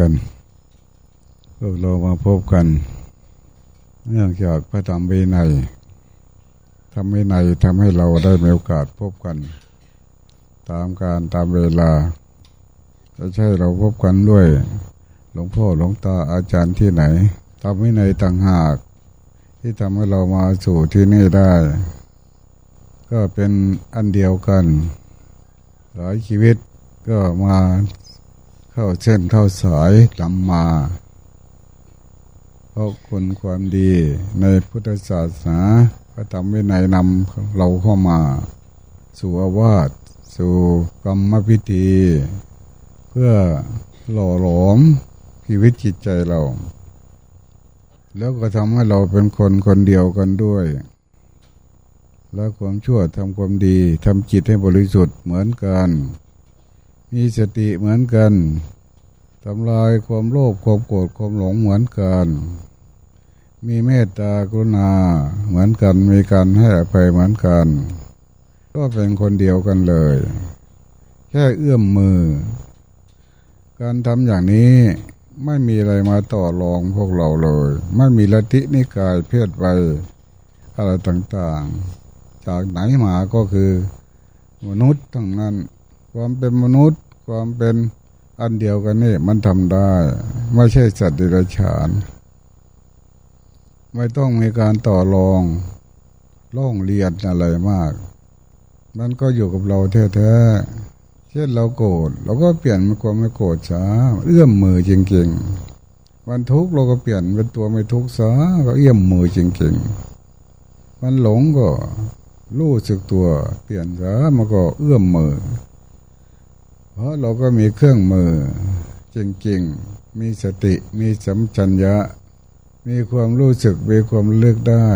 กันพวกเรามาพบกันเนื่องจากพระธรรมวินัยทำวินัยทำให้เราได้มีโอกาสพบกัน ตามการตามเวลาจะใช่เราพบกันด้วย หลวงพ่อหลวงตาอาจารย์ที่ไหนทำวินัยต่างหาก ที่ทำให้เรามาสู่ที่นี่ได้ ก็เป็นอันเดียวกันหลายชีวิตก็มา เข้าเส้นเข้าสายลำมาเพราะคุณความดีในพุทธศาสนาพระธรรมวินัยนำเราเข้ามา สู่อาวาสสู่กรรมพิธี เพื่อหล่อหลอมชีวิตจิตใจเรา แล้วก็ทำให้เราเป็นคนคนเดียวกันด้วย แล้วความชั่วทำความดีทำจิตให้บริสุทธิ์เหมือนกัน มีสติเหมือนกันทำลายความโลภความโกรธความหลงเหมือนกัน มีเมตตากรุณาเหมือนกันมีการให้อภัยเหมือนกัน ก็เป็นคนเดียวกันเลย แค่เอื้อมมือ การทำอย่างนี้ไม่มีอะไรมาต่อรองพวกเราเลย ไม่มีลัทธินิกายเพศไปอะไรต่างๆ จากไหนมาก็คือ มนุษย์ทั้งนั้น ความเป็นมนุษย์ ความเป็นอันเดียวกันนี่มันทำได้ ไม่ใช่สัตว์เดรัจฉาน ไม่ต้องมีการต่อรองล่องเรียนอะไรมาก มันก็อยู่กับเราแท้ๆ เช่นเราโกรธเราก็เปลี่ยนเป็นความไม่โกรธซะเอื้อมมือจริงๆวันทุกข์เราก็เปลี่ยนเป็นตัวไม่ทุกข์ซะก็เอื้อมมือจริงๆมันหลงก็รู้สึกตัว เปลี่ยนซะมันก็เอื้อมมือ เพราะเราก็มีเครื่องมือ จริงๆ มีสติมีสัมชัญญะ มีความรู้สึกมีความเลือกได้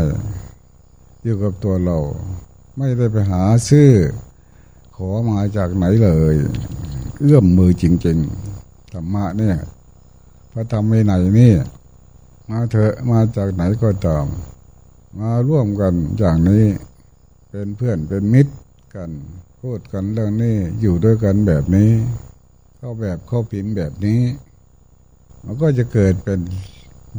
อยู่กับตัวเรา ไม่ได้ไปหาซื้อ ขอมาจากไหนเลย เอื้อมมือจริงๆธรรมะเนี่ยพระธรรมไม่ไหนนี่มาเถอะมาจากไหนก็ตาม มาร่วมกันอย่างนี้ เป็นเพื่อนเป็นมิตร กัน พูดกันเรื่องนี้อยู่ด้วยกันแบบนี้ เข้าแบบเข้าผินแบบนี้ มันก็จะเกิดเป็น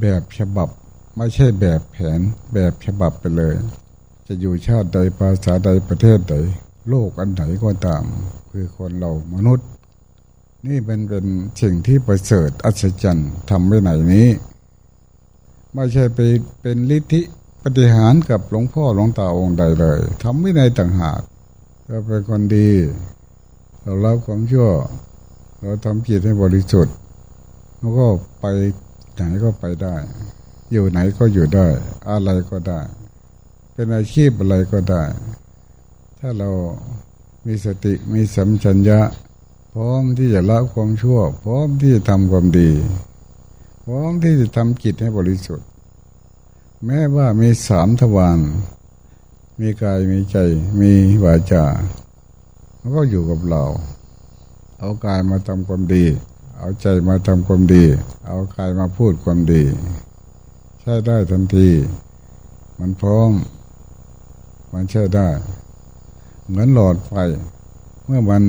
แบบฉบับ ไม่ใช่แบบแผนแบบฉบับไปเลย จะอยู่ชาติใดภาษาใดประเทศใดโลกอันไหนก็ตาม คือคนเรามนุษย์ นี่เป็นเป็นสิ่งที่ประเสริฐอัศจรรย์ทำไว้ไหนนี้ ไม่ใช่ไปเป็นลิทธิปฏิหารกับหลวงพ่อหลวงตาองค์ใดเลยทำไม่ในต่างหาก เราเป็นคนดี เรารับความชั่ว เราทำจิตให้บริสุทธิ์แล้วก็ไปไหนก็ไปได้ อยู่ไหนก็อยู่ได้ อะไรก็ได้ เป็นอาชีพอะไรก็ได้ ถ้าเรามีสติมีสัมชัญญะ พร้อมที่จะละความชั่ว พร้อมที่จะทำความดี พร้อมที่จะทำจิตให้บริสุทธิ์ แม้ว่ามีสามทวาร มีกายมีใจมีวาจามันก็อยู่กับเรา เอากายมาทำความดี เอาใจมาทำความดี เอากายมาพูดความดี ใช้ได้ทันที มันพร้อม มันใช้ได้ เหมือนหลอดไฟเมื่อมัน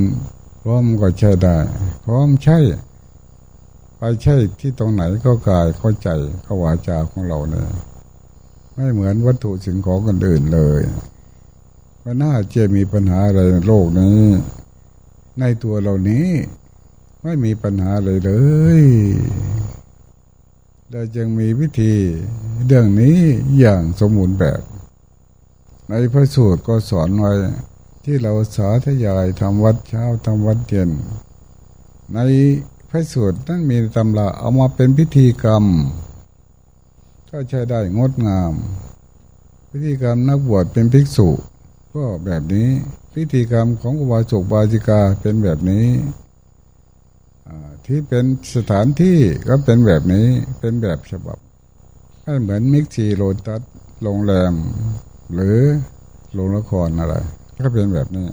พร้อมก็ใช้ได้ พร้อมใช้ไปใช่ที่ตรงไหนก็กายก็ใจก็วาจาของเราเนี่ย ไม่เหมือนวัตถุสิ่งของกันอื่นเลยว่าน่าจะมีปัญหาอะไรในโลกนี้ ในตัวเรานี้ ไม่มีปัญหาเลยเลยเราจึงมีวิธีเรื่องนี้อย่างสมบูรณ์แบบ ในพระสูตรก็สอนไว้ที่เราสาธยายทำวัดเช้าทำวัดเย็น ในพระสูตรนั้นมีตำราเอามาเป็นพิธีกรรม ก็ใช้ได้งดงาม พิธีกรรมนักบวชเป็นภิกษุ ก็แบบนี้พิธีกรรมของอุบาสกบาจิกาเป็นแบบนี้ที่เป็นสถานที่ก็เป็นแบบนี้เป็นแบบฉบับให้เหมือนมิกซีโรตัสโรงแรม หรือโรงละครอะไร ก็เป็นแบบนี้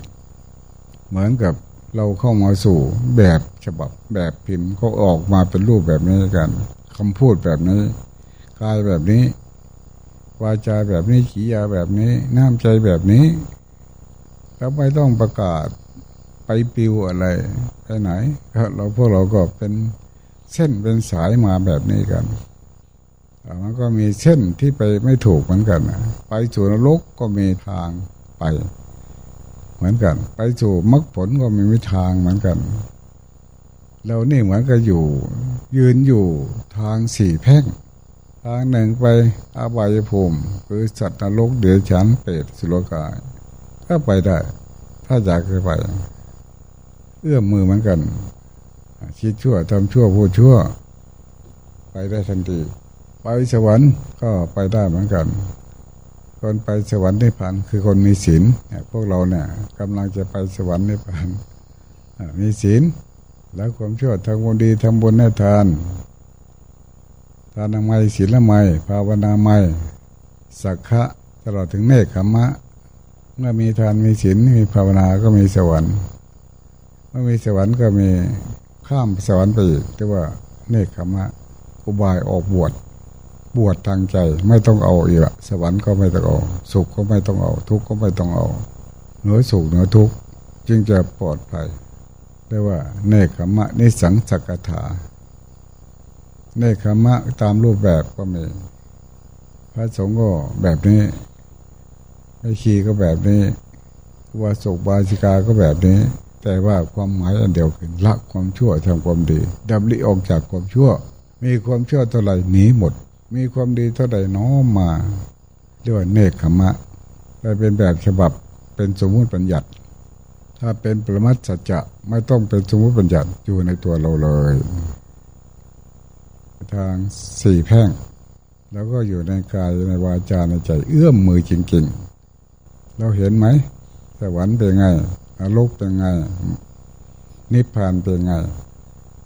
เหมือนกับเราเข้ามาสู่แบบฉบับแบบพิมพ์ก็ออกมาเป็นรูปแบบนี้กันคำพูดแบบนี้ กายแบบนี้วาจาแบบนี้ขียาแบบนี้ น้ำใจแบบนี้แล้วไม่ต้องประกาศไปปิวอะไรไปไหนเราพวกเราก็เป็นเส้นเป็นสายมาแบบนี้กันมันก็มีเส้นที่ไปไม่ถูกเหมือนกันไปสู่นรกก็มีทางไป เหมือนกัน ไปสู่มรรคผลก็มีวิทางเหมือนกันเรานี่เหมือนกับอยู่ ยืนอยู่ทางสี่แพ่ง ทางหนึ่งไปอาบายภูมิคือสัตว์นรกเดือดฉันเปรตสุรกายก็ไปได้ ถ้าอยากจะไป เอื้อมมือเหมือนกัน คิดชั่วทำชั่วพูดชั่ว ไปได้ทันทีไปสวรรค์ก็ไปได้เหมือนกัน คนไปสวรรค์นิพพานคือคนมีศีลพวกเราเนี่ยกำลังจะไปสวรรค์นิพพานมีศีลแล้วความชั่วทำบุญดีทำบุญให้ทาน ทานไมศีลไมภาวนาไมสักขะตลอดถึงเนคขมะ เมื่อมีทานมีศีลมีภาวนาก็มีสวรรค์ เมื่อมีสวรรค์ก็มีข้ามสวรรค์ไปอีกแต่ว่าเนคขมะ อุบายออกบวชบวชทางใจไม่ต้องเอาอีกสวรรค์ก็ไม่ต้องเอา สุขก็ไม่ต้องเอา ทุกข์ก็ไม่ต้องเอาเหนือสุขเหนือทุกข์จึงจะปลอดภัยเรียกว่าเนคขมะนิสังสักถา เนคขมะตามรูปแบบก็มี พระสงฆ์ก็แบบนี้ไอ้ชีก็แบบนี้ว่าสุบาสิกาก็แบบนี้ แต่ว่าความหมายอันเดียวกันละความชั่วทำความดีดับลิออกจากความชั่ว มีความชั่วเท่าไหร่หนีหมด มีความดีเท่าใดน้อมมาเรียกว่าเนคขมะไปเป็นแบบฉบับเป็นสมมุติปัญญัติ ถ้าเป็นปรมัตสัจจะไม่ต้องเป็นสมมุติปัญญัติอยู่ในตัวเราเลย ทางสี่แพ่ง แล้วก็อยู่ในกายในวาจาในใจเอื้อมมือจริงๆ เราเห็นไหมสวรรค์เป็นไงนรกเป็นไง นิพพานเป็นไง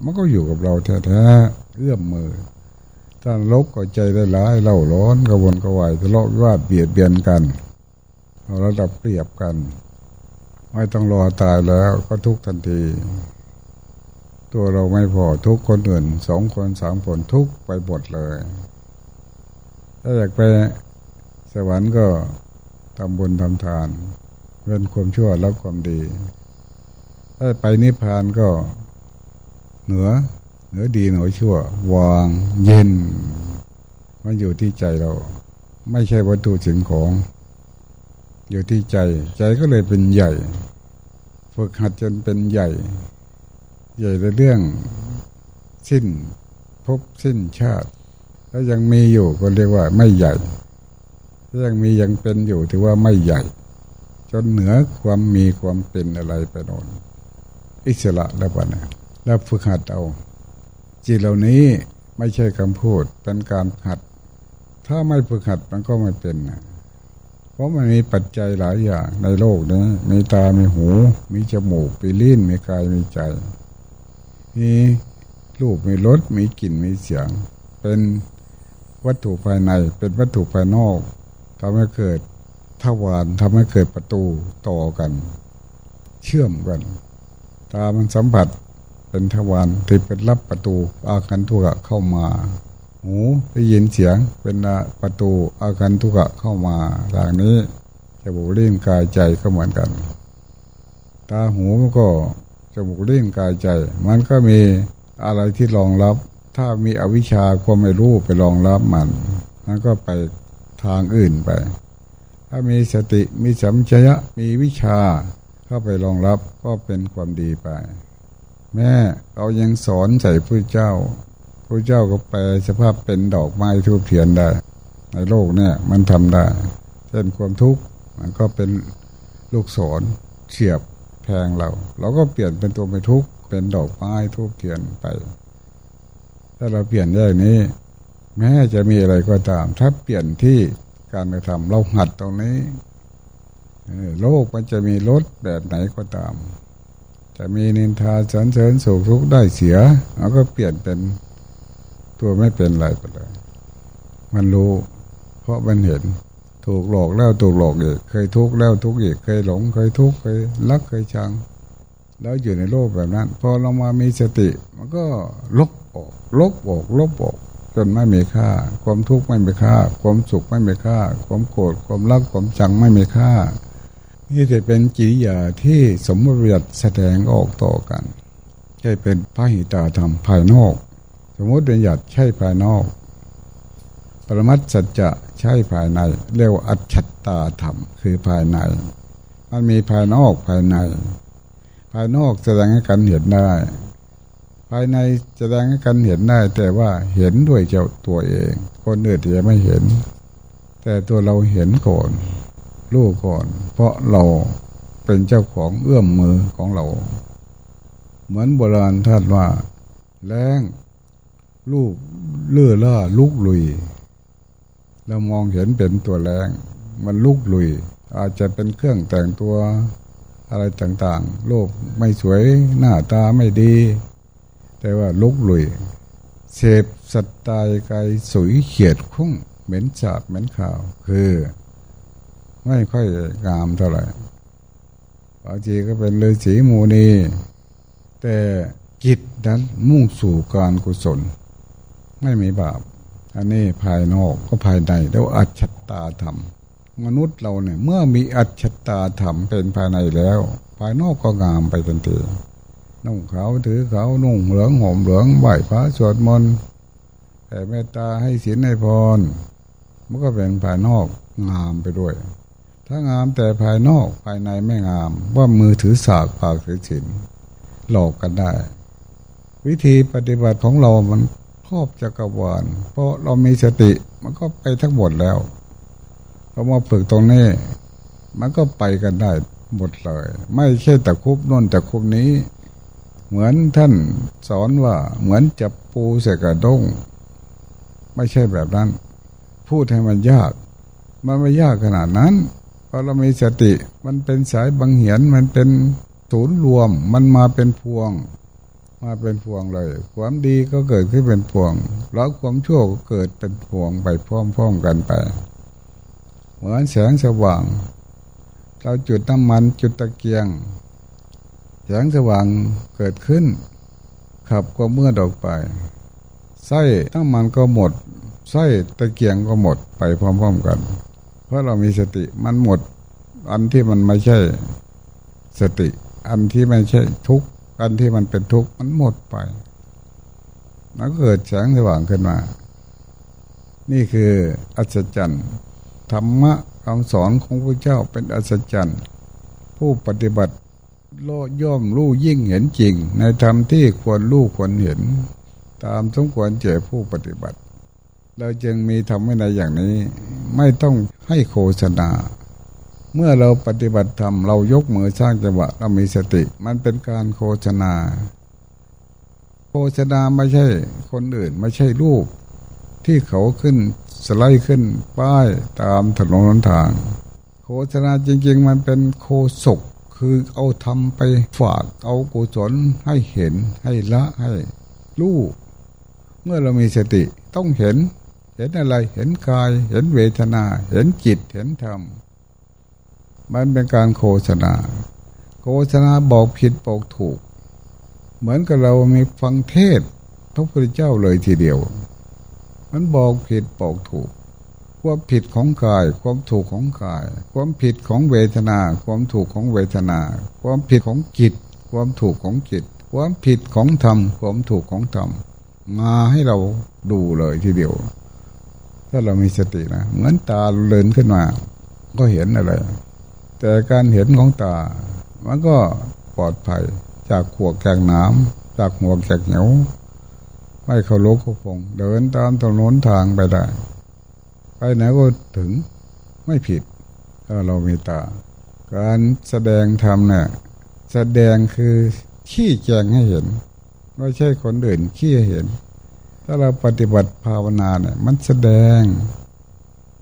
มันก็อยู่กับเราแท้ๆเอื้อมมือถ้าลกก็ใจได้ร้ายเล่าร้อนกระวนกระวายทะเลาะวิวาเบียดเบียนกันเราระดับเปรียบกัน ไม่ต้องรอตายแล้วก็ทุกทันที ตัวเราไม่พอทุกคนอื่นสองคนสามคนทุกไปหมดเลย ถ้าอยากไปสวรรค์ก็ทำบุญทำทานเว้นความชั่วแล้วความดี ถ้าไปนิพพานก็เหนือเหนือดีเหนือชั่ว วางเย็น มันอยู่ที่ใจเรา ไม่ใช่วัตถุสิ่งของ อยู่ที่ใจ ใจก็เลยเป็นใหญ่ฝึกหัดจนเป็นใหญ่ ใหญ่ในเรื่องสิ้นพบสิ้นชาติ ถ้ายังมีอยู่ก็เรียกว่าไม่ใหญ่ถ้ายังมียังเป็นอยู่ถือว่าไม่ใหญ่ จนเหนือความมีความเป็นอะไรไปโน่นอิสระแล้วปะนะแล้วฝึกหัดเอาจิตเหล่านี้ไม่ใช่คำพูดเป็นการหัด ถ้าไม่ฝึกหัดมันก็ไม่เป็นนะเพราะมันมีปัจจัยหลายอย่างในโลกนี้มีตา มีหู มีจมูกมีลิ้น มีกาย มีใจ มีรูปมีรสมีกลิ่นมีเสียง เป็นวัตถุภายในเป็นวัตถุภายนอกทำให้เกิดทวารทำให้เกิดประตูต่อกัน เชื่อมกัน ตามันสัมผัสเป็นทวารที่เป็นรับประตูอาการทุกะเข้ามา หูได้ยินเสียงเป็นประตูอาการทุกะเข้ามาทางนี้จมูกลิ้นกายใจก็เหมือนกัน ตาหูก็ จมูกเลิ้นกายใจ มันก็มีอะไรที่รองรับ ถ้ามีอวิชชาความไม่รู้ไปรองรับมันมันก็ไปทางอื่นไป ถ้ามีสติมีสัมชยะมีวิชาเข้าไปรองรับก็เป็นความดีไป แม่เรายังสอนใส่ผู้เจ้าผู้เจ้าก็แปลสภาพเป็นดอกไม้ทูบเทียนได้ ในโลกเนี่ยมันทำได้เช่นความทุกข์มันก็เป็นลูกศรเฉียบ แทงเรา เราก็เปลี่ยนเป็นตัวไม่ทุกข์เป็นดอกไม้ทูบเทียนไป ถ้าเราเปลี่ยนได้นี้ แม้จะมีอะไรก็ตาม ถ้าเปลี่ยนที่การกระทำเราหัดตรงนี้โลกมันจะมีรสแบบไหนก็ตาม จะมีนินทาสันเสริญสุขทุกข์ได้เสียเราก็เปลี่ยนเป็นตัวไม่เป็นไรไปเลย มันรู้ เพราะมันเห็น ถูกหลอกแล้วถูกหลอกอีกเคยทุกข์แล้วทุกข์อีกเคยหลงเคยทุกข์เคยรักเคยชัง แล้วอยู่ในโลกแบบนั้น พอเรามามีสติ มันก็ลบออก ลบออกลบออก จนไม่มีค่า ความทุกข์ไม่มีค่า ความสุขไม่มีค่า ความโกรธความรักความชังไม่มีค่านี่จะเป็นจิริยาที่สมมติบัติแสดงออกต่อกันใช่เป็นพระหิตาธรรมภายนอก สมมติบัญญัติใช่ภายนอก ปรมัตสัจจะ ใช่ภายใน เรียกว่าอัจฉตาธรรม คือภายใน มันมีภายนอกภายใน ภายนอกแสดงให้กันเห็นได้ ภายในแสดงให้กันเห็นได้ แต่ว่าเห็นด้วยเจ้าตัวเอง คนอื่นจะไม่เห็น แต่ตัวเราเห็นก่อนรู้ก่อน เพราะเราเป็นเจ้าของเอื้อมมือของเรา เหมือนโบราณท่านว่า แรงลูกเลื่อล่าลุกลุย เรามองเห็นเป็นตัวแรงมันลุกลุย อาจจะเป็นเครื่องแต่งตัวอะไรต่างๆ โลกไม่สวยหน้าตาไม่ดี แต่ว่าลุกลุยเสพสัตตายกายสุยเขียดคุ้ง เหม็นสาบเหม็นข่าว คือ ไม่ค่อยงามเท่าไหร่บางทีก็เป็นเลยสีมูนีแต่จิตนั้นมุ่งสู่การกุศล ไม่มีบาป อันนี้ภายนอกก็ภายในแล้วอัจฉตาธรรม มนุษย์เราเนี่ย เมื่อมีอัจฉตาธรรมเป็นภายในแล้ว ภายนอกก็งามไปทันทีนุ่งขาวถือขาวนุ่งเหลืองห่มเหลืองไหวพระสวดมนต์แต่เมตตาให้ศีลให้พรมันก็เป็นภายนอกงามไปด้วย ถ้างามแต่ภายนอกภายในไม่งาม ว่ามือถือสากปากถือฉินหลอกกันได้ วิธีปฏิบัติของเรามัน รอบจักรวาลเพราะเรามีสติมันก็ไปทั้งหมดแล้วเรามาฝึกตรงนี้ มันก็ไปกันได้หมดเลย ไม่ใช่ต่คุบน่นต่คุบนี้ เหมือนท่านสอนว่าเหมือนจับปูใส่กระด้ง ไม่ใช่แบบนั้น พูดให้มันยาก มันไม่ยากขนาดนั้นพอเรามีสติมันเป็นสายบังเหียนมันเป็นศูนย์รวมมันมาเป็นพวง มาเป็นพวงเลย ความดีก็เกิดขึ้นเป็นพวง แล้วความชั่วก็เกิดเป็นพวงไปพร้อมๆกันไป เหมือนแสงสว่าง เราจุดน้ำมันจุดตะเกียง แสงสว่างเกิดขึ้น ขับก็เมื่อดอกไปไส้น้ำมันก็หมดไส้ตะเกียงก็หมดไปพร้อมๆกัน เพราะเรามีสติมันหมด อันที่มันไม่ใช่สติ อันที่ไม่ใช่ทุก อันที่มันเป็นทุกข์มันหมดไปแล้วเกิดแสงสว่างขึ้นมา นี่คืออัศจรรย์ธรรมะคำสอนของพระเจ้าเป็นอัศจรรย์ ผู้ปฏิบัติโลย่อมรู้ยิ่งเห็นจริง ในธรรมที่ควรรู้ควรเห็น ตามสมควรเจผู้ปฏิบัติ เราจึงมีทำไม่ได้อย่างนี้ ไม่ต้องให้โฆษณา เมื่อเราปฏิบัติธรรมเรายกมือสร้างจังหวะเรามีสติ มันเป็นการโฆษณา โฆษณาไม่ใช่คนอื่นไม่ใช่รูป ที่เขาขึ้นสไลด์ขึ้นป้ายตามถนนทาง โฆษณาจริง ๆ มันเป็นโคศกคือเอาทำไปฝากเอากุศลให้เห็นให้ละให้รู้เมื่อเรามีสติต้องเห็น เห็นอะไรเห็นกาย เห็นเวทนา เห็นจิตเห็นธรรม มันเป็นการโฆษณา โฆษณาบอกผิดบอกถูก เหมือนกับเรามีฟังเทศพระพุทธเจ้าเลยทีเดียว มันบอกผิดบอกถูก ความผิดของกาย ความถูกของกาย ความผิดของเวทนา ความถูกของเวทนา ความผิดของจิต ความถูกของจิต ความผิดของธรรม ความถูกของธรรม มาให้เราดูเลยทีเดียว ถ้าเรามีสตินะ เหมือนตาเลินขึ้นมา ก็เห็นอะไร แต่การเห็นของตา มันก็ปลอดภัยจากขวกแกงน้ำจากหัวแกงเหนียวไม่เขาลุกเขาพงเดินตามถนนทางไปได้ ไปไหนก็ถึงไม่ผิด ถ้าเรามีตา การแสดงธรรมเนี่ยแสดงคือขี้แจงให้เห็นไม่ใช่คนอื่นขี้เห็น ถ้าเราปฏิบัติภาวนาเนี่ยมันแสดง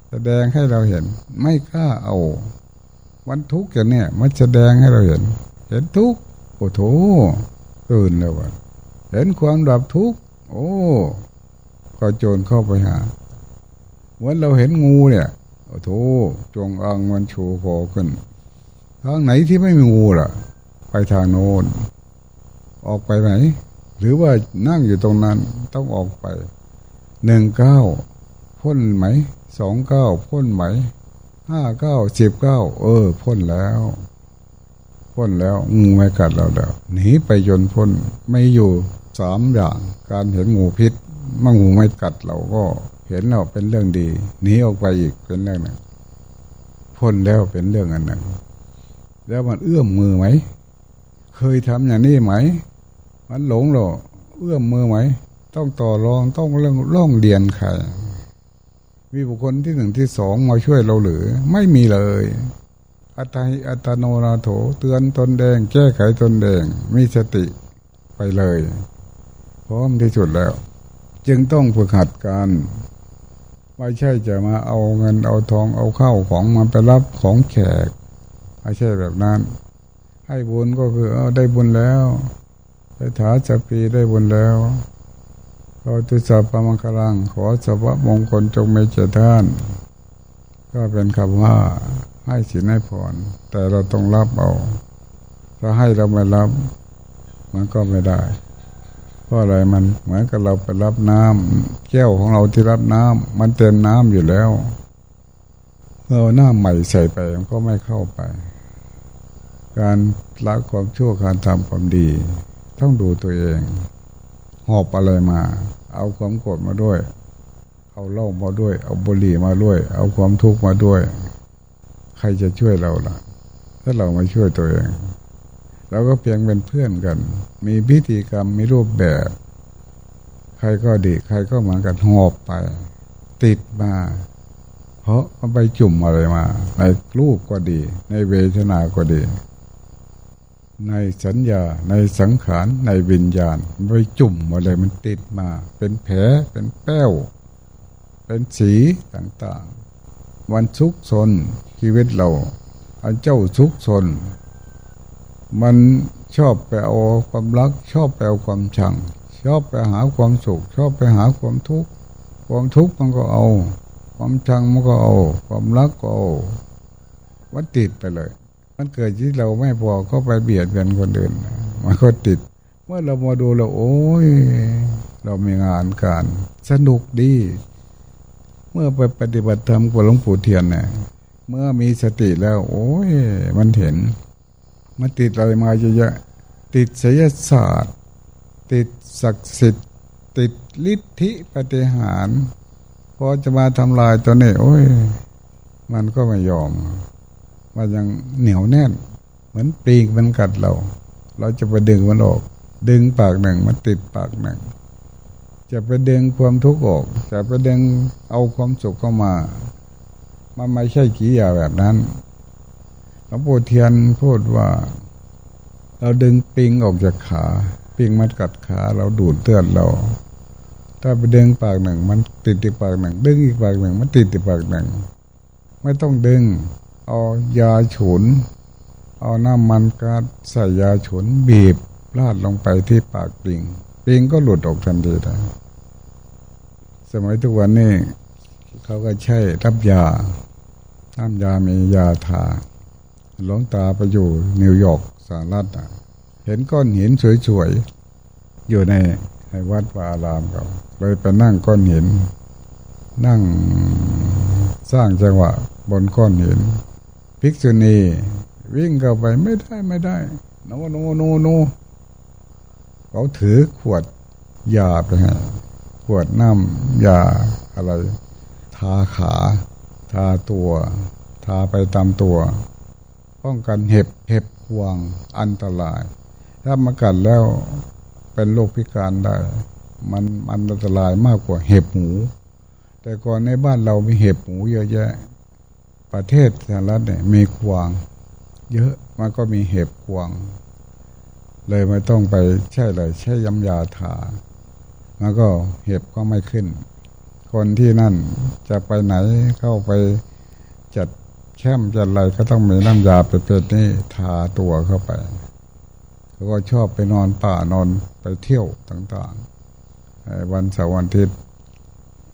แสดงให้เราเห็น ไม่กล้าเอา วันทุกข์อย่างเนี้ยมันแสดงให้เราเห็น เห็นทุกข์โอ้โถตื่นแล้ววะเห็นความดับทุกข์โอ้ก็โจรเข้าไปหาวันเราเห็นงูเนี่ยโอ้โถจงอางมันโชว์คอขึ้นทางไหนที่ไม่มีงูล่ะ ไปทางโน้นออกไปไหน หรือว่านั่งอยู่ตรงนั้นต้องออกไปหนึ่งเก้าพ่นไหมสองเก้าพ่นไหม ห้าเก้าสิบเก้าเออพ่นแล้วพ่นแล้วงูไม่กัดเราแล้วหนีไปจนพ่นไม่อยู่สามอย่าง การเห็นงูพิษมื่งูไม่กัดเราก็เห็นเราเป็นเรื่องดีหนีออกไปอีกเป็นเรื่องหนึ่งพ่นแล้วเป็นเรื่องอันหนึ่งแล้วมันเอื้อมมือไหม เคยทำอย่างนี้ไหม มันหลงหรอเอื้อมมือไหม ต้องต่อรองต้องเรื่องร่องเรียนใคร มีบุคคลที่หนึ่งที่สองมาช่วยเราหรือ ไม่มีเลย อัตหิอัตโนนาโถเตือนตนแดง แก้ไขตนแดง มีสติไปเลย พร้อมที่สุดแล้ว จึงต้องฝึกหัดการไม่ใช่จะมาเอาเงินเอาทองเอาเข้าของมาไปรับของแขกไม่ใช่แบบนั้น ให้บุญก็คือเอาได้บุญแล้วได้ถาจะปีได้บุญแล้ว เราตุสัพพมังคลัง ขอสัพพมงคลจงมีเจท่าน ก็เป็นคำว่าให้สินให้พรแต่เราต้องรับเอา ถ้าให้เราไม่รับ มันก็ไม่ได้ เพราะอะไรมันเหมือนกับเราไปรับน้ำแก้วของเราที่รับน้ำมันเต็มน้ำอยู่แล้ว เราหน้าใหม่ใส่ไปมันก็ไม่เข้าไป การละความชั่วการทำความดี ต้องดูตัวเอง หอบอะไรมา เอาความโกรธมาด้วย เอาเล้ามาด้วย เอาบุหรี่มาด้วย เอาความทุกข์มาด้วย ใครจะช่วยเราล่ะ ถ้าเราไม่ช่วยตัวเองเราก็เพียงเป็นเพื่อนกัน มีพิธีกรรมมีรูปแบบ ใครก็ดี ใครก็เหมือนกันหอบไป ติดมา เพราะมันไปจุ่มอะไรมา ในรูปก็ดี ในเวทนาก็ดี ในสัญญาในสังขารในวิญญาณไปจุ่มอะไรมันติดมา เป็นแผลเป็นแป้ว เป็นสีต่างๆ วันทุกซนชีวิตเราอันเจ้าทุกซนมันชอบไปเอาความรัก ชอบไปเอาความชัง ชอบไปหาความสุข ชอบไปหาความทุกข์ความทุกข์มันก็เอา ความชังมันก็เอา ความรักก็เอามันติดไปเลย มันเกิดที่เราไม่พอก็ไปเบียดเบียนคนอื่นมันก็ติด เมื่อเรามาดูเราโอ้ย เรามีงานการสนุกดี เมื่อไปปฏิบัติธรรมกับหลวงปู่เทียนเนี่ยเมื่อมีสติแล้ว โอ้ย มันเห็น มันติดอะไรมาเยอะๆติดศิลศาสตร์ ติดศักดิ์สิทธิ์ ติดฤทธิปฏิหารพอจะมาทำลายตัวนี้โอ้ย มันก็ไม่ยอม มันยังเหนียวแน่น เหมือนปีกมันกัดเรา เราจะไปดึงมันออก ดึงปากหนึ่งมันติดปากหนึ่งจะไปดึงความทุกข์ออก จะไปดึงเอาความสุขเข้ามา มันไม่ใช่กี่อย่าแบบนั้นหลวงปู่เทียนพูดว่า เราดึงปิงออกจากขา ปิงมันกัดขาเราดูดเตือนเรา ถ้าไปดึงปากหนึ่ง มันติดอีกปากหนึ่ง ดึงอีกปากหนึ่ง มันติดอีกปากหนึ่ง ไม่ต้องดึง เอายาฉุน เอาน้ำมันกาดใส่ยาฉุนบีบลาดลงไปที่ปากปิงปิงก็หลุดออกทันทีได้สมัยทุกวันนี้เขาก็ใช้รับยาน้ำยามียาทาหลวงตาไปอยู่นิวยอร์กสหรัฐเห็นก้อนหินสวยๆ อยู่ในในวัดวาอารามเขาเลยไปนั่งก้อนหิน นั่งสร้างจังหวะบนก้อนหิน ภิกษุณีวิ่งเข้าไปไม่ได้ไม่ได้ โนโนโนโนเขาถือขวดยาไปให้ขวดน้ำยาอะไร ทาขา ทาตัว ทาไปตามตัว ป้องกันเห็บเห็บห่วงอันตราย ถ้ามากัดแล้วเป็นโรคพิการได้ มันอันตรายมากกว่าเห็บหมู แต่ก่อนในบ้านเรามีเห็บหมูเยอะแยะ ประเทศสหรัฐเนี่ยมีควาง เยอะมันก็มีเห็บควาง เลยไม่ต้องไปใช่เลย ใช้ยำยาทาแล้วก็เห็บก็ไม่ขึ้น คนที่นั่นจะไปไหนเข้าไปจัดแช่มจัดอะไรก็ต้องมีน้ำยาประเภทนี้ทาตัวเข้าไปเขาก็ชอบไปนอนป่านอนไปเที่ยวต่างๆ วันเสาร์วันอาทิตย์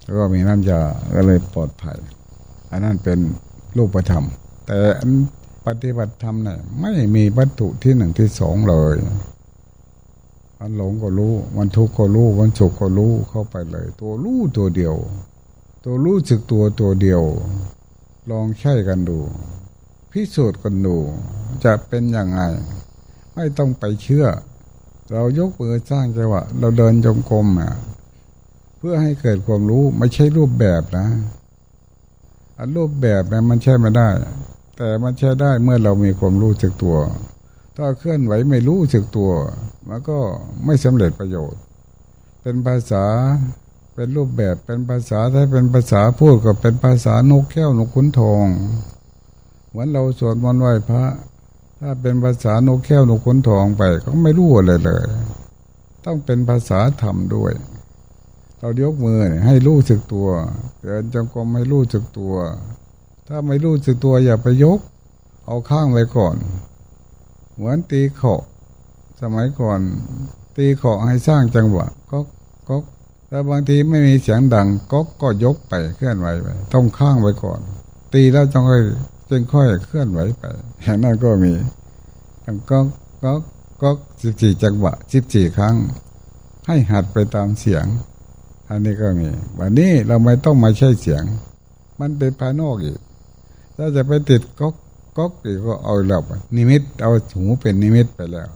แล้วก็มีน้ำยาก็เลยปลอดภัย อันนั้นเป็น รูปธรรม แต่ปฏิบัติธรรมเนี่ย ไม่มีวัตถุที่หนึ่งที่สองเลยมันหลงก็รู้ มันทุกข์ก็รู้ มันสุขก็รู้เข้าไปเลย ตัวรู้ตัวเดียว ตัวรู้สึกตัวตัวเดียว ลองใช้กันดู พิสูจน์กันดู จะเป็นยังไง ไม่ต้องไปเชื่อ เรายกมือสร้างจังหวะเราเดินจงกรมอะ เพื่อให้เกิดความรู้ไม่ใช่รูปแบบนะ อันรูปแบบนี่ยมันใช่ไม่ได้ แต่มันใช้ได้เมื่อเรามีความรู้สึกตัว ถ้าเคลื่อนไหวไม่รู้สึกตัวมันก็ไม่สำเร็จประโยชน์ เป็นภาษาเป็นรูปแบบเป็นภาษาถ้าเป็นภาษาพูดก็เป็นภาษานกแก้วนกขุนทองเหมือนเราสวดมนต์ไหว้พระ ถ้าเป็นภาษานกแก้วนกขุนทองไป ก็ไม่รู้อะไรเลย ต้องเป็นภาษาธรรมด้วย เรายกมือให้รู้สึกตัวเดินจงกรมให้รู้สึกตัว ถ้าไม่รู้สึกตัวอย่าไปยก เอาข้างไว้ก่อน เหมือนตีเขาสมัยก่อน ตีเขาให้สร้างจังหวะก็ก็แต่บางทีไม่มีเสียงดังก็ก็ยกไปเคลื่อนไหวไปต้องข้างไว้ก่อน ตีแล้วจงค่อยจึงค่อยเคลื่อนไหวไปอย่างนั้นก็มีก็ก็ก็สิบสี่จังหวะสิบสี่ครั้ง ให้หัดไปตามเสียง อันนี้ก็มีวันนี้เราไม่ต้องมาใช้เสียง มันเป็นภายนอกอีกถ้าจะไปติดก๊อกก๊อกอีกก็เอาแล้วนิมิตเอาหูเป็นนิมิตไปแล้ว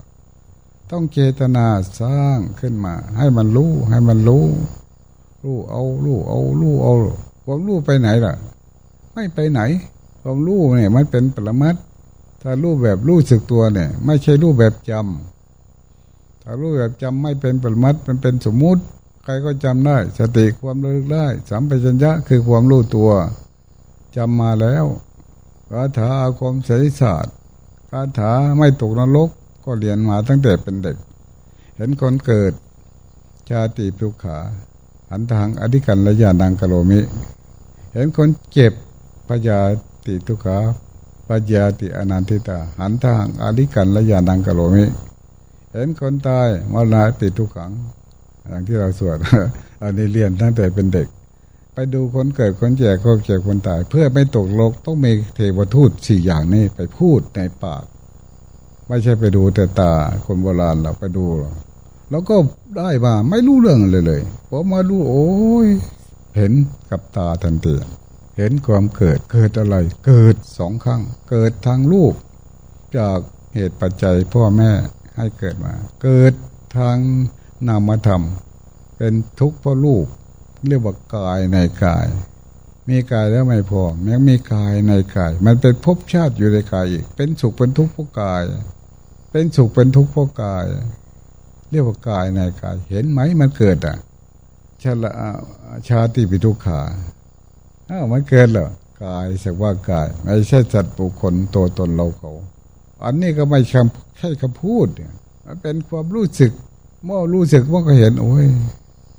ต้องเจตนาสร้างขึ้นมา ให้มันรู้ให้มันรู้รู้เอารู้เอารู้เอาความรู้ไปไหนล่ะ ไม่ไปไหนความรู้เนี่ยมันเป็นปรมัตถ้ารู้แบบรู้สึกตัวเนี่ย ไม่ใช่รู้แบบจำถ้ารู้แบบจำไม่เป็นปรมัตมันเป็นสมมุติ ใครก็จำได้ สติความระลึกได้สัมปชัญญะคือความรู้ตัวจำมาแล้วคาถาอาคมเสยศาสตร์คาถาไม่ตกนรกก็เรียนมาตั้งแต่เป็นเด็ก เห็นคนเกิด ชาติปุขาหันทางอธิกันระยานังกโลมิ เห็นคนเจ็บปยาติทุขาปยาติอนันติตา หันทางอธิกันระยานังกโลมิ เห็นคนตายมรณะติทุขัง อย่างที่เราสวดอันนี้เรียนตั้งแต่เป็นเด็ก ไปดูคนเกิดคนแก่คนเจ็บคนตาย เพื่อไม่ตกโลกต้องมีเทวทูตสี่อย่างนี้ไปพูดในปาก ไม่ใช่ไปดูแต่ตาคนโบราณเราไปดูแล้วก็ได้มาไม่รู้เรื่องเลยเลยพอมาดูโอ้ยเห็นกับตาทันทีเห็นความเกิดเกิดอะไร เกิดสองครั้ง เกิดทางลูก จากเหตุปัจจัยพ่อแม่ให้เกิดมา เกิดทาง นามธรรม เป็นทุกข์เพราะลูกเรียกว่ากายในกาย มีกายแล้วไม่พอแม้มีกายในกาย มันเป็นภพชาติอยู่ในกายอีก เป็นสุขเป็นทุกข์เพราะกาย เป็นสุขเป็นทุกข์เพราะกาย เรียกว่ากายในกาย เห็นไหมมันเกิดอะชาละชาติปิทุกขาอ้าวมันเกิดเหรอกายสักว่ากาย ไม่ใช่จัดบุคคลตัวตนเราเขา อันนี้ก็ไม่ใช่คำพูดเนี่ยมันเป็นความรู้สึก เมื่อรู้สึกว่าก็เห็น โอ้ย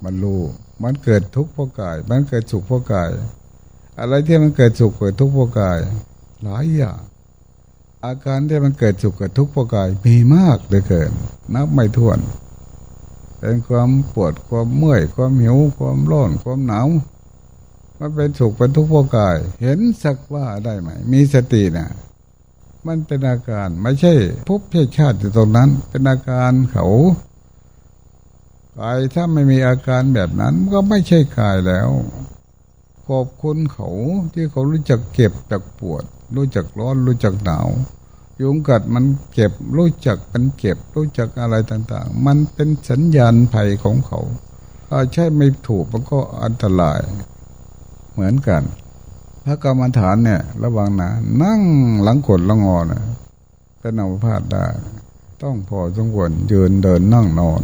มันรู้ มันเกิดทุกข์เพราะกาย มันเกิดสุขเพราะกาย อะไรที่มันเกิดสุขเกิดทุกข์เพราะกาย หลายอย่างอาการที่มันเกิดสุขเกิดทุกข์เพราะกายมีมากเหลือเกิน นับไม่ถ้วน เป็นความปวดความเมื่อยความหิวความร้อนความหนาวมันเป็นสุขเป็นทุกข์เพราะกาย เห็นสักว่าได้ไหม มีสตินะมันเป็นอาการไม่ใช่พบเพศชาติอยู่ตรงนั้น เป็นอาการเขา กายถ้าไม่มีอาการแบบนั้นก็ไม่ใช่กายแล้ว ขอบคุณเขาที่เขารู้จักเก็บจากปวด รู้จักร้อนรู้จักหนาวยุงกัดมันเก็บรู้จักมันเก็บ รู้จักอะไรต่างๆ มันเป็นสัญญาณภัยของเขาถ้าใช่ไม่ถูกมันก็อันตราย เหมือนกันพระกรรมฐานเนี่ย ระวังนะนั่งหลังกดละงอนะเป็นอัมพาตได้ ต้องพอสมควรยืนเดินนั่งนอน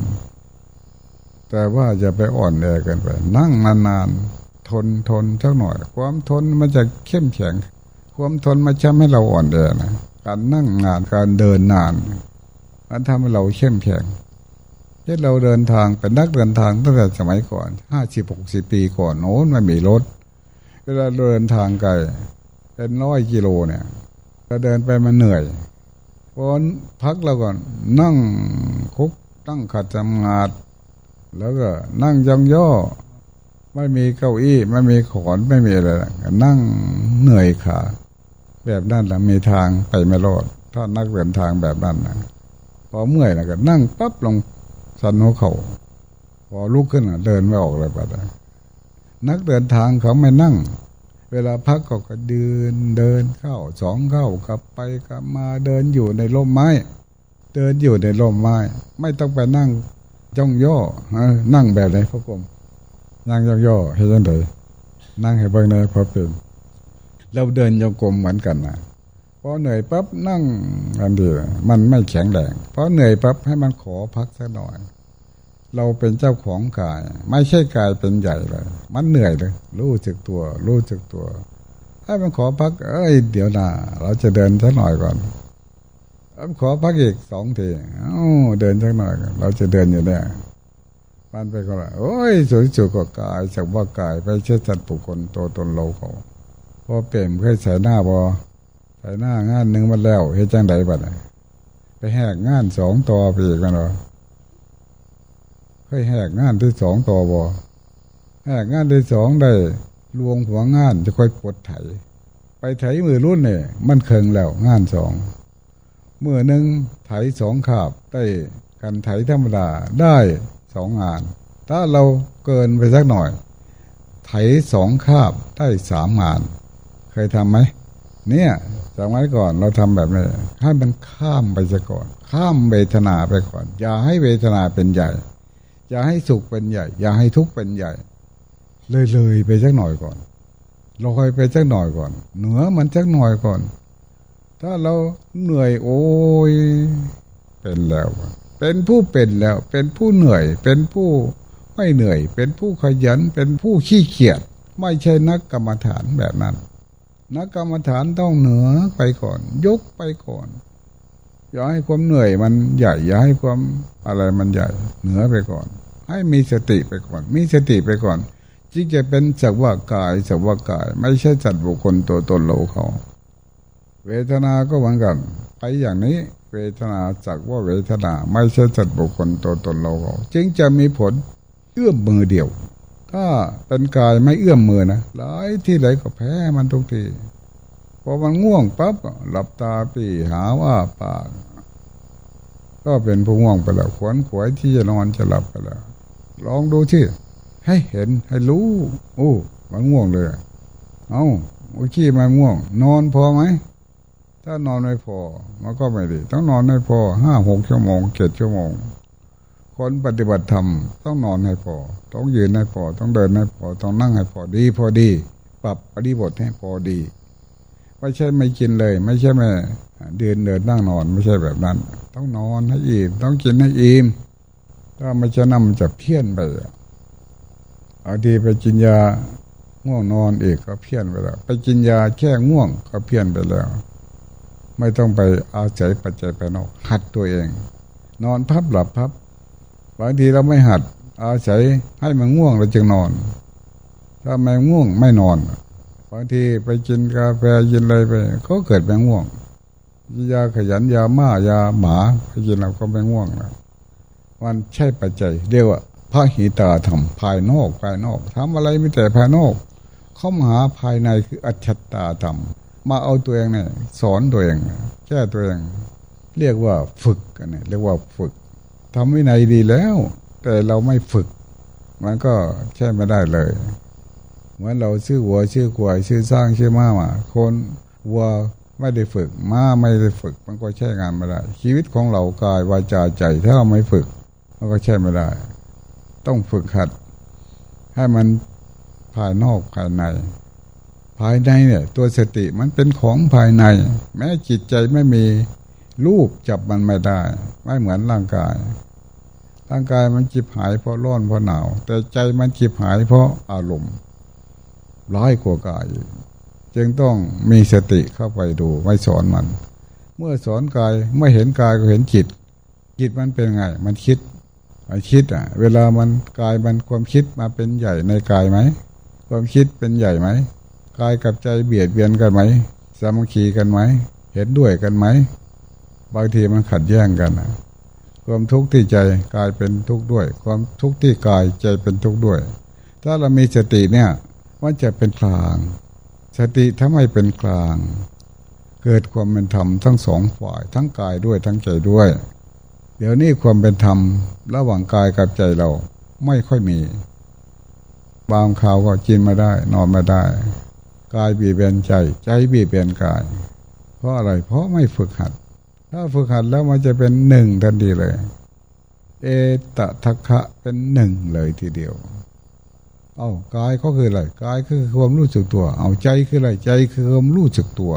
แต่ว่าจะไปอ่อนแอกันไป นั่งนานๆทนทนเท่าหน่อย ความทนมันจะเข้มแข็ง ความทนมันจะให้เราอ่อนแอนะการนั่งนานการเดินนานมันทำให้เราเข้มแข็งที่เราเดินทางเป็นนักเดินทางตั้งแต่สมัยก่อนห้าสิบหกสิบปีก่อนโน้นไม่มีรถเวลาเดินทางไกลเป็นร้อยกิโลเนี่ยเราเดินไปมันเหนื่อยพอพักเราก่อนนั่งคุกตั้งขัดจำงาด แล้วก็นั่งยองย่อ ไม่มีเก้าอี้ ไม่มีขอนไม่มีอะไรนั่งเหนื่อยขาแบบนั้นแหละมีทางไปไม่รอดถ้านักเดินทางแบบนั้นนะพอเมื่อยนะก็นั่งปั๊บลงสันหัวเขาพอลุกขึ้นเดินไม่ออกเลยปะนักเดินทางเขาไม่นั่ง เวลาพักก็ก็เดินเดินเข้าสองเข้ากลับไปกลับมาเดินอยู่ในร่มไม้ เดินอยู่ในร่มไม้ ไม่ต้องไปนั่ง จ้องย่อนั่งแบบไหนพระกรมนั่งย่องย่อให้ยังไงนั่งให้เบิ่งในพอเป็นเราเดินโยกลมเหมือนกันนะพอเหนื่อยปั๊บนั่งกันดีมันไม่แข็งแรงพอเหนื่อยปั๊บให้มันขอพักสักหน่อย เราเป็นเจ้าของกาย ไม่ใช่กายเป็นใหญ่เลย มันเหนื่อยเลยรู้จักตัว รู้จักตัว ให้มันขอพัก เอ้ย เดี๋ยวนะเราจะเดินสักหน่อยก่อน ผมขอพักอีกสองทีเอ้าเดินสักหน่อยเราจะเดินอยู่เนี่ยมันไปก็ว่าโอ้ยสวยสุดก็กายสักว่ากายไปเชื่อจัดปุคคลตัวตนเราเขาพอเปลี่ยนเคยใส่หน้าบอใส่หน้างานหนึ่งมาแล้วเฮ็ดจังไดบัดไปแหกงานสองต่อไปอีกกันหรอเคยแหกงานที่สองต่อบอแหกงานที่สองได้ลวงหัวงานจะค่อยปวดไถ ไปไถมือรุ่นเนี่ยมันเคิงแล้วงานสอง เมื่อหนึ่งไถสองขาบได้กันไถธรรมดาได้สองงาน ถ้าเราเกินไปสักหน่อย ไถสองคาบได้สามงาน เคยทำไหมเนี่ยสมัยก่อนเราทำแบบนี้ให้มันข้ามไปซะก่อน ข้ามเวทนาไปก่อน อย่าให้เวทนาเป็นใหญ่ อย่าให้สุขเป็นใหญ่ อย่าให้ทุกข์เป็นใหญ่ เลยเลยไปสักหน่อยก่อนลอยไปสักหน่อยก่อน เหนือมันสักหน่อยก่อน ถ้าเราเหนื่อยโอ้ยเป็นแล้ว เป็นผู้เป็นแล้ว เป็นผู้เหนื่อย เป็นผู้ไม่เหนื่อย เป็นผู้ขยัน เป็นผู้ขี้เกียจไม่ใช่นักกรรมฐานแบบนั้น นักกรรมฐานต้องเหนือไปก่อน ยกไปก่อนอย่าให้ความเหนื่อยมันใหญ่อย่าให้ความอะไรมันใหญ่เหนือไปก่อน ให้มีสติไปก่อน มีสติไปก่อนจึงจะเป็นสักว่ากายสักว่ากาย ไม่ใช่จัดบุคคลตัวตนเราเขา เวทนาก็เหมือนกันไปอย่างนี้เวทนาจักว่าเวทนาไม่ใช่จัดบุคคลตัวตนเราจึงจะมีผลเอื้อมมือเดียว ถ้าเป็นกายไม่เอื้อมมือนะหลายที่ไหนก็แพ้มันทุกทีพอมันง่วงปั๊บหลับตาปีหาว่าปาก ก็เป็นผู้ง่วงไปแล้วขวนขวยที่จะนอนจะหลับไปแล้วลองดูที่ให้เห็นให้รู้โอ้มันง่วงเลย เอา้าโอ้ขี้มาง่วง นอนพอไหม ถ้านอนไม่พอ มันก็ไม่ดี ต้องนอนให้พอห้าหกชั่วโมงเจ็ดชั่วโมง คนปฏิบัติธรรมต้องนอนให้พอ ต้องยืนให้พอ ต้องเดินให้พอ ต้องนั่งให้พอดีพอดี ปรับปฏิบัติให้พอดี ไม่ใช่ไม่กินเลย ไม่ใช่ไม่เดินเดินนั่งนอนไม่ใช่แบบนั้น ต้องนอนให้อิ่มต้องกินให้อิ่มถ้าไม่ใช่นั่นมันจะเพี้ยนไปเอาดีไปกินยาง่วงนอนเอกก็เพี้ยนไปแล้ว ไปกินยาแค่ง่วงก็เพี้ยนไปแล้ว ไม่ต้องไปอาศัยปัจจัยภายนอก หัดตัวเอง นอนพับหลับพับบางทีเราไม่หัด อาศัยให้มันง่วงเราจึงนอน ถ้าไม่ง่วงไม่นอนบางทีไปกินกาแฟกินอะไรไปก็เกิดแมงง่วงยาขยันยาม้ายาหมาไปกินเราก็ไม่ง่วงแล้วมันใช่ปัจจัยเรียกว่าพระหิตาธรรมภายนอกภายนอกทำอะไรไม่แต่ภายนอก เข้ามาหาภายในคืออัจฉตาธรรม มาเอาตัวเองเนี่ยสอนตัวเองแก้ตัวเอง เรียกว่าฝึกกันเนี่ยเรียกว่าฝึกทำวินัยดีแล้ว แต่เราไม่ฝึก มันก็แช่ไม่ได้เลยเหมือนเราชื่อวัวชื่อควายชื่อสร้างชื่อม้ามาคนวัวไม่ได้ฝึกม้าไม่ได้ฝึก มันก็ใช้งานไม่ได้ ชีวิตของเรากายวาจาใจถ้าเราไม่ฝึก มันก็ใช้ไม่ได้ ต้องฝึกหัด ให้มันภายนอกภายใน ภายในเนี่ย ตัวสติมันเป็นของภายใน แม้จิตใจไม่มีรูปจับมันไม่ได้ ไม่เหมือนร่างกาย ร่างกายมันจิบหายเพราะร้อนเพราะหนาว แต่ใจมันจิบหายเพราะอารมณ์ร้ายกว่ากาย จึงต้องมีสติเข้าไปดูไม่สอนมัน เมื่อสอนกายเมื่อเห็นกายก็เห็นจิต จิตมันเป็นไง มันคิดไอคิดอะ เวลามันกายมันความคิดมาเป็นใหญ่ในกายไหม ความคิดเป็นใหญ่ไหม กายกับใจเบียดเบียนกันไหมสามัคคีกันไหมเห็นด้วยกันไหมบางทีมันขัดแย้งกันนะความทุกข์ที่ใจกายเป็นทุกข์ด้วย ความทุกข์ที่กายใจเป็นทุกข์ด้วย ถ้าเรามีสติเนี่ยมันจะเป็นกลาง สติถ้าไม่เป็นกลาง เกิดความเป็นธรรมทั้งสองฝ่ายทั้งกายด้วยทั้งใจด้วย เดี๋ยวนี้ความเป็นธรรมระหว่างกายกับใจเราไม่ค่อยมี บางข่าวก็กินไม่ได้ นอนไม่ได้ กายบีบเบียนใจ ใจบีบเบียนกาย เพราะอะไร เพราะไม่ฝึกหัด ถ้าฝึกหัดแล้วมันจะเป็นหนึ่งทันทีเลย เอตทัคคะเป็นหนึ่งเลยทีเดียว เอากายก็คืออะไรกายคือความรู้สึกตัว เอาใจคืออะไรใจคือความรู้สึกตัว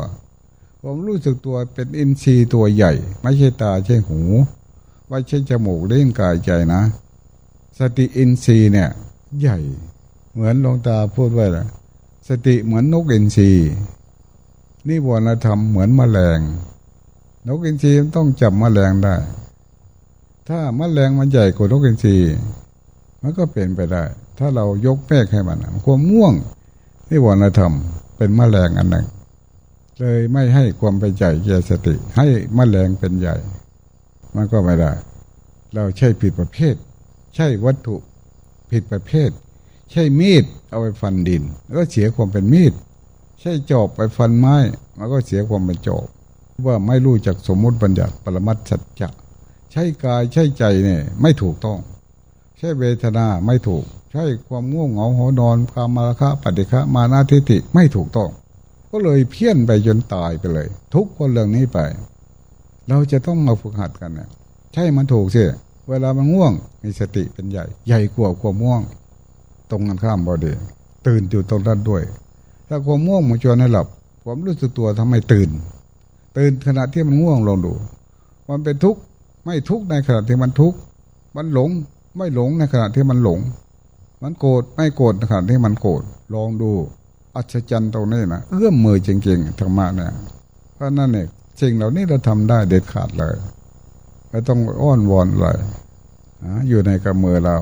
ความรู้สึกตัวเป็นอินทรีย์ตัวใหญ่ ไม่ใช่ตาใช่หูไม่ใช่จมูกเล่นกายใจนะ สติอินทรีย์เนี่ย ใหญ่ เหมือนหลวงตาพูดไว้ละ สติเหมือนนกอินทรีนี่วรณธรรมเหมือนมแมลง นกอินทรีต้องจับมแมลงได้ ถ้ามแมลงมันใหญ่กว่านกอินทรีมันก็เป็นไปได้ ถ้าเรายกแปกให้มันความม่วงนี่วรณธรรมเป็นมแมลงอันหนึ่งเลยไม่ให้ความเป็นใหญ่แก่สติ ให้มแมลงเป็นใหญ่ มันก็ไม่ได้ เราใช่ผิดประเภท ใช่วัตถุผิดประเภท ใช่มีดเอาไปฟันดินก็เสียความเป็นมีด ใช่จอบไปฟันไม้มันก็เสียความเป็นจอบว่าไม่รู้จักสมมุติบัญญัติปรมัตสัจจะใช่กายใช่ใจเนี่ยไม่ถูกต้อง ใช่เวทนาไม่ถูก ใช่ความง่วงเหงาหอนอนกามาราคะปฏิฆะมานาทิฏฐิไม่ถูกต้อง ก็เลยเพี้ยนไปจนตายไปเลย ทุกคนเรื่องนี้ไป เราจะต้องมาฝึกหัดกันเนี่ยใช่มันถูกสิเวลามันง่วงมีสติเป็นใหญ่ ใหญ่กว่าความง่วง ตรงกันข้ามบอดี ตื่นอยู่ตรงนั้นด้วย ถ้าความง่วงมันชวนให้หลับ ผมรู้สึกตัวทำให้ตื่น ตื่นขณะที่มันง่วงลองดู มันเป็นทุกข์ไม่ทุกข์ในขณะที่มันทุกข์มันหลงไม่หลงในขณะที่มันหลง มันโกรธไม่โกรธในขณะที่มันโกรธลองดูอัศจรรย์ตรงนี้นะเอื้อมมือจริงๆธรรมะเนี่ยเพราะนั่นเนี่ยสิ่งเหล่านี้เราทำได้เด็ดขาดเลยไม่ต้องอ้อนวอนอะไรอยู่ในกำมือเรา